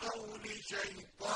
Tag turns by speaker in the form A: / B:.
A: قول شيطان